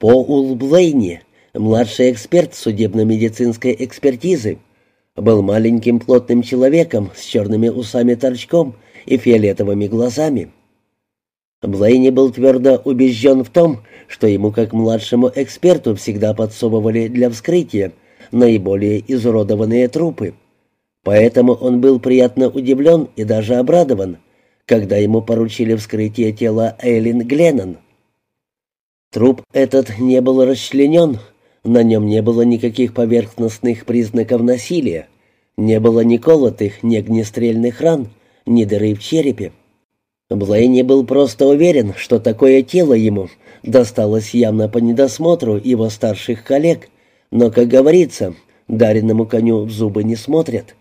Поул Блейни, младший эксперт судебно-медицинской экспертизы, был маленьким плотным человеком с черными усами-торчком и фиолетовыми глазами. Блейни был твердо убежден в том, что ему как младшему эксперту всегда подсовывали для вскрытия наиболее изуродованные трупы. Поэтому он был приятно удивлен и даже обрадован, когда ему поручили вскрытие тела Эйлин Гленнон. Труп этот не был расчленен, на нем не было никаких поверхностных признаков насилия, не было ни колотых, ни огнестрельных ран, ни дыры в черепе. Блейни был просто уверен, что такое тело ему досталось явно по недосмотру его старших коллег, но, как говорится, даренному коню в зубы не смотрят.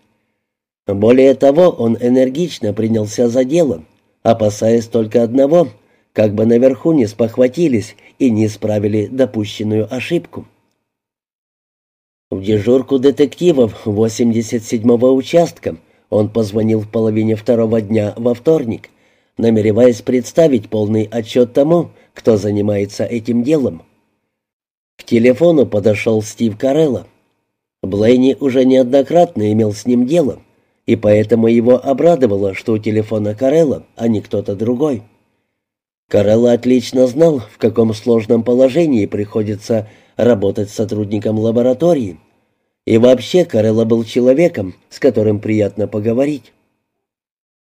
Более того, он энергично принялся за дело, опасаясь только одного, как бы наверху не спохватились и не исправили допущенную ошибку. В дежурку детективов 87-го участка он позвонил в половине второго дня во вторник, намереваясь представить полный отчет тому, кто занимается этим делом. К телефону подошел Стив Карелло. Блейни уже неоднократно имел с ним дело, и поэтому его обрадовало, что у телефона Карелло, а не кто-то другой. Карелло отлично знал, в каком сложном положении приходится работать сотрудником лаборатории. И вообще Карелло был человеком, с которым приятно поговорить.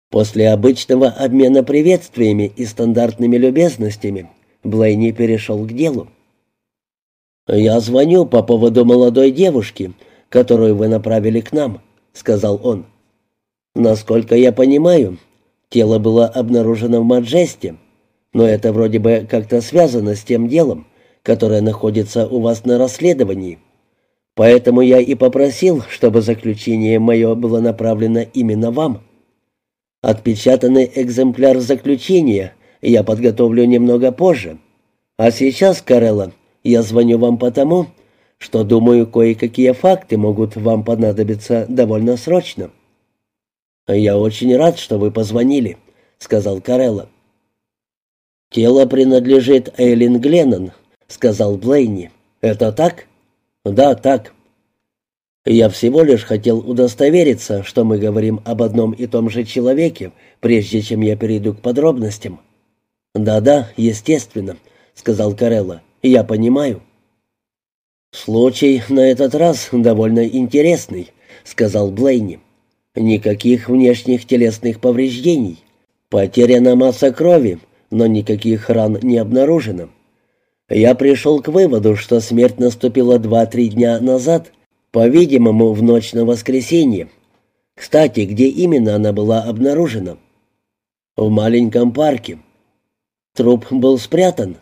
После обычного обмена приветствиями и стандартными любезностями Блейни перешел к делу. «Я звоню по поводу молодой девушки, которую вы направили к нам», — сказал он. «Насколько я понимаю, тело было обнаружено в Маджесте, но это вроде бы как-то связано с тем делом, которое находится у вас на расследовании. Поэтому я и попросил, чтобы заключение мое было направлено именно вам. Отпечатанный экземпляр заключения я подготовлю немного позже. А сейчас, Карелла, я звоню вам потому, что думаю, кое-какие факты могут вам понадобиться довольно срочно». «Я очень рад, что вы позвонили», — сказал Карелла. «Тело принадлежит Эйлин Гленнон», — сказал Блейни. «Это так?» «Да, так». «Я всего лишь хотел удостовериться, что мы говорим об одном и том же человеке, прежде чем я перейду к подробностям». «Да-да, естественно», — сказал Карелла. «Я понимаю». «Случай на этот раз довольно интересный», — сказал Блейни. «Никаких внешних телесных повреждений. Потеряна масса крови, но никаких ран не обнаружено. Я пришел к выводу, что смерть наступила два-три дня назад, по-видимому, в ночь на воскресенье. Кстати, где именно она была обнаружена? В маленьком парке. Труп был спрятан?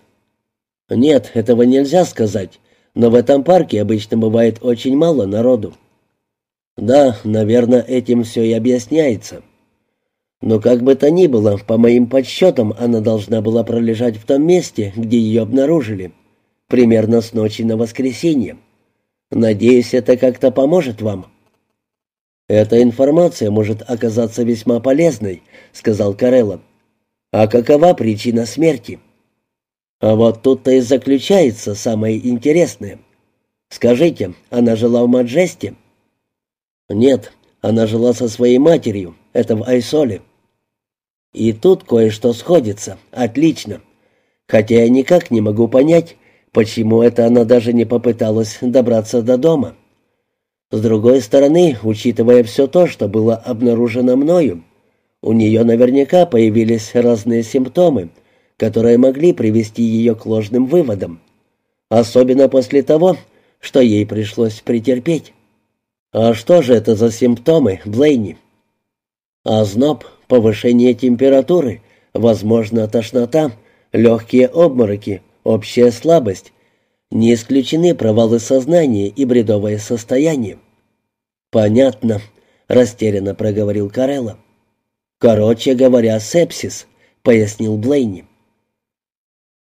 Нет, этого нельзя сказать, но в этом парке обычно бывает очень мало народу. Да, наверное, этим все и объясняется. Но как бы то ни было, по моим подсчетам, она должна была пролежать в том месте, где ее обнаружили, примерно с ночи на воскресенье. Надеюсь, это как-то поможет вам». «Эта информация может оказаться весьма полезной», — сказал Карелло. «А какова причина смерти?» «А вот тут-то и заключается самое интересное. Скажите, она жила в Маджесте?» «Нет, она жила со своей матерью, это в Айсоле». И тут кое-что сходится. Отлично. Хотя я никак не могу понять, почему это она даже не попыталась добраться до дома. С другой стороны, учитывая все то, что было обнаружено мною, у нее наверняка появились разные симптомы, которые могли привести ее к ложным выводам. Особенно после того, что ей пришлось претерпеть. А что же это за симптомы, Блейни? Озноб, повышение температуры, возможно, тошнота, легкие обмороки, общая слабость. Не исключены провалы сознания и бредовое состояние. «Понятно», — растерянно проговорил Карелла. «Короче говоря, сепсис», — пояснил Блейни.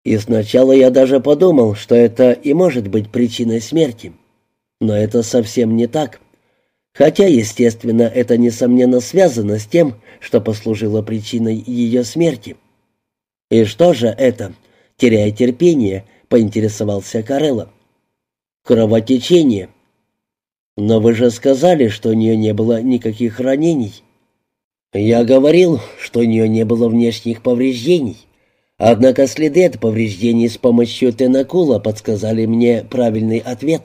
И сначала я даже подумал, что это и может быть причиной смерти. Но это совсем не так. Хотя, естественно, это несомненно связано с тем, что послужило причиной ее смерти. И что же это? Теряя терпение, — поинтересовался Карелла. «Кровотечение». «Но вы же сказали, что у нее не было никаких ранений». «Я говорил, что у нее не было внешних повреждений. Однако следы от повреждений с помощью тенакула подсказали мне правильный ответ».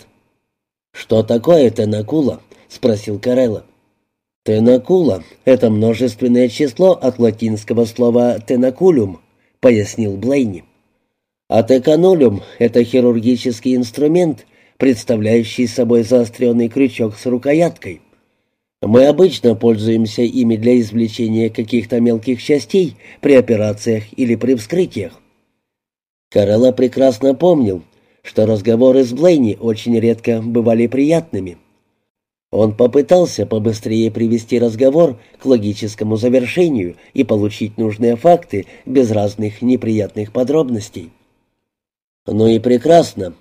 «Что такое тенакула?» — спросил Карелла. «Тенакула — это множественное число от латинского слова «тенакулюм», — пояснил Блейни. А теканулюм — это хирургический инструмент, представляющий собой заостренный крючок с рукояткой. Мы обычно пользуемся ими для извлечения каких-то мелких частей при операциях или при вскрытиях. Карелла прекрасно помнил, что разговоры с Блейни очень редко бывали приятными. Он попытался побыстрее привести разговор к логическому завершению и получить нужные факты без разных неприятных подробностей. «Ну и прекрасно.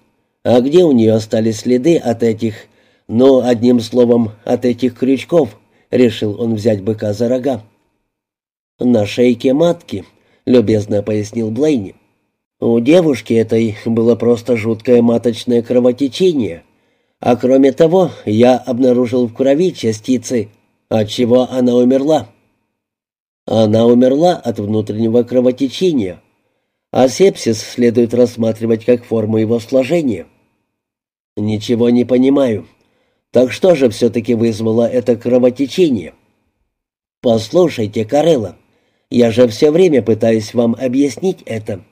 А где у нее остались следы от этих, ну, одним словом, от этих крючков?» — решил он взять быка за рога. «На шейке матки», — любезно пояснил Блейни. «У девушки этой было просто жуткое маточное кровотечение» А кроме того, я обнаружил в крови частицы, от чего она умерла. Она умерла от внутреннего кровотечения, а сепсис следует рассматривать как форму его сложения. Ничего не понимаю. Так что же все-таки вызвало это кровотечение? Послушайте, Карелла, я же все время пытаюсь вам объяснить это.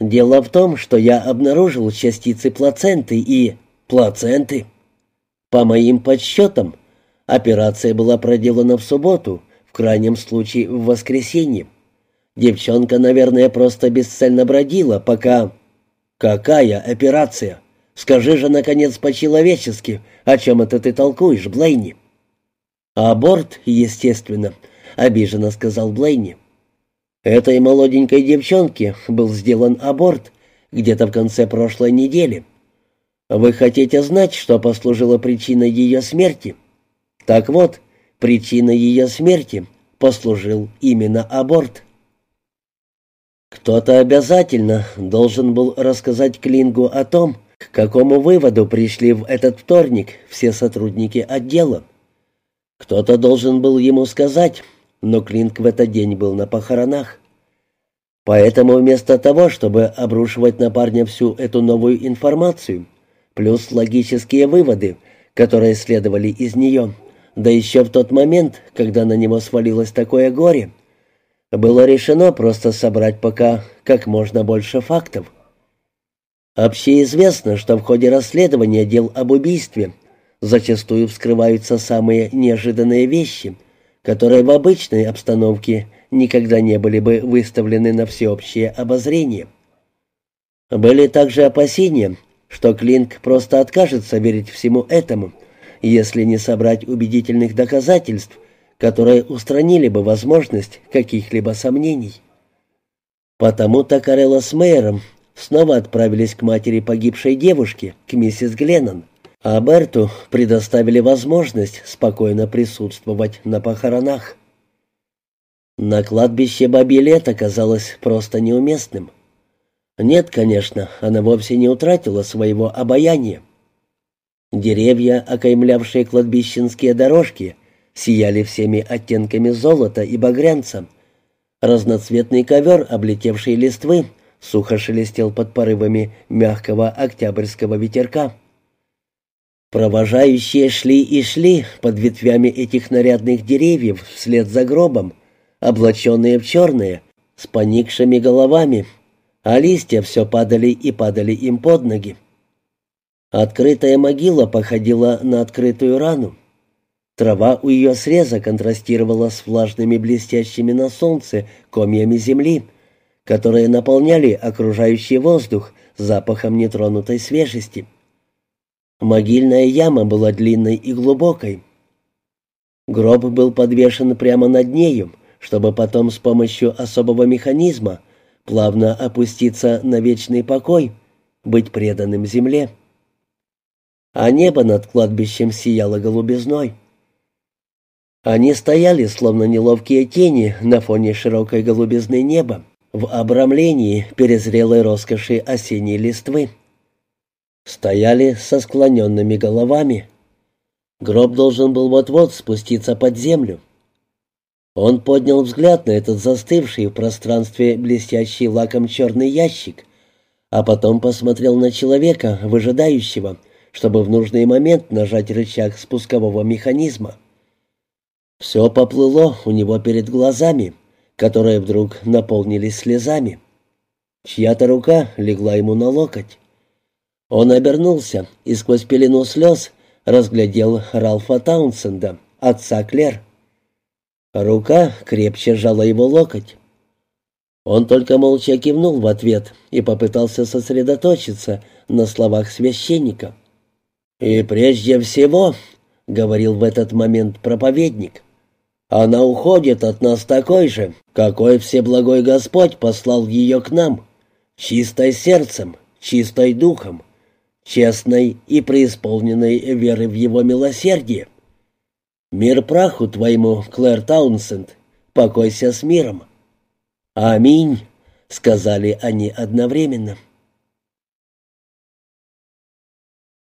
Дело в том, что я обнаружил частицы плаценты и... Плаценты. По моим подсчетам, операция была проделана в субботу, в крайнем случае в воскресенье. Девчонка, наверное, просто бесцельно бродила, пока... Какая операция? Скажи же, наконец, по-человечески, о чем это ты толкуешь, Блейни? Аборт, естественно, обиженно сказал Блейни. Этой молоденькой девчонке был сделан аборт где-то в конце прошлой недели. Вы хотите знать, что послужило причиной ее смерти? Так вот, причиной ее смерти послужил именно аборт. Кто-то обязательно должен был рассказать Клингу о том, к какому выводу пришли в этот вторник все сотрудники отдела. Кто-то должен был ему сказать, но Клинк в этот день был на похоронах. Поэтому вместо того, чтобы обрушивать на парня всю эту новую информацию, плюс логические выводы, которые следовали из нее, да еще в тот момент, когда на него свалилось такое горе, было решено просто собрать пока как можно больше фактов. Общеизвестно, что в ходе расследования дел об убийстве зачастую вскрываются самые неожиданные вещи, которые в обычной обстановке никогда не были бы выставлены на всеобщее обозрение. Были также опасения, что Клинк просто откажется верить всему этому, если не собрать убедительных доказательств, которые устранили бы возможность каких-либо сомнений. Потому-то Карелла с Мейером снова отправились к матери погибшей девушки, к миссис Гленнон, а Берту предоставили возможность спокойно присутствовать на похоронах. На кладбище бабье лето казалось просто неуместным. Нет, конечно, она вовсе не утратила своего обаяния. Деревья, окаймлявшие кладбищенские дорожки, сияли всеми оттенками золота и багрянца. Разноцветный ковер, облетевший листвы, сухо шелестел под порывами мягкого октябрьского ветерка. Провожающие шли и шли под ветвями этих нарядных деревьев вслед за гробом, облаченные в черные, с поникшими головами, а листья все падали и падали им под ноги. Открытая могила походила на открытую рану. Трава у ее среза контрастировала с влажными блестящими на солнце комьями земли, которые наполняли окружающий воздух запахом нетронутой свежести. Могильная яма была длинной и глубокой. Гроб был подвешен прямо над нею, чтобы потом с помощью особого механизма плавно опуститься на вечный покой, быть преданным земле. А небо над кладбищем сияло голубизной. Они стояли, словно неловкие тени, на фоне широкой голубизны неба, в обрамлении перезрелой роскоши осенней листвы. Стояли со склоненными головами. Гроб должен был вот-вот спуститься под землю. Он поднял взгляд на этот застывший в пространстве блестящий лаком черный ящик, а потом посмотрел на человека, выжидающего, чтобы в нужный момент нажать рычаг спускового механизма. Все поплыло у него перед глазами, которые вдруг наполнились слезами. Чья-то рука легла ему на локоть. Он обернулся и сквозь пелену слез разглядел Ралфа Таунсенда, отца Клер. Рука крепче сжала его локоть. Он только молча кивнул в ответ и попытался сосредоточиться на словах священника. «И прежде всего», — говорил в этот момент проповедник, — «она уходит от нас такой же, какой Всеблагой Господь послал ее к нам, чистой сердцем, чистой духом, честной и преисполненной веры в Его милосердие. Мир праху твоему, Клэр Таунсенд, покойся с миром». «Аминь», — сказали они одновременно.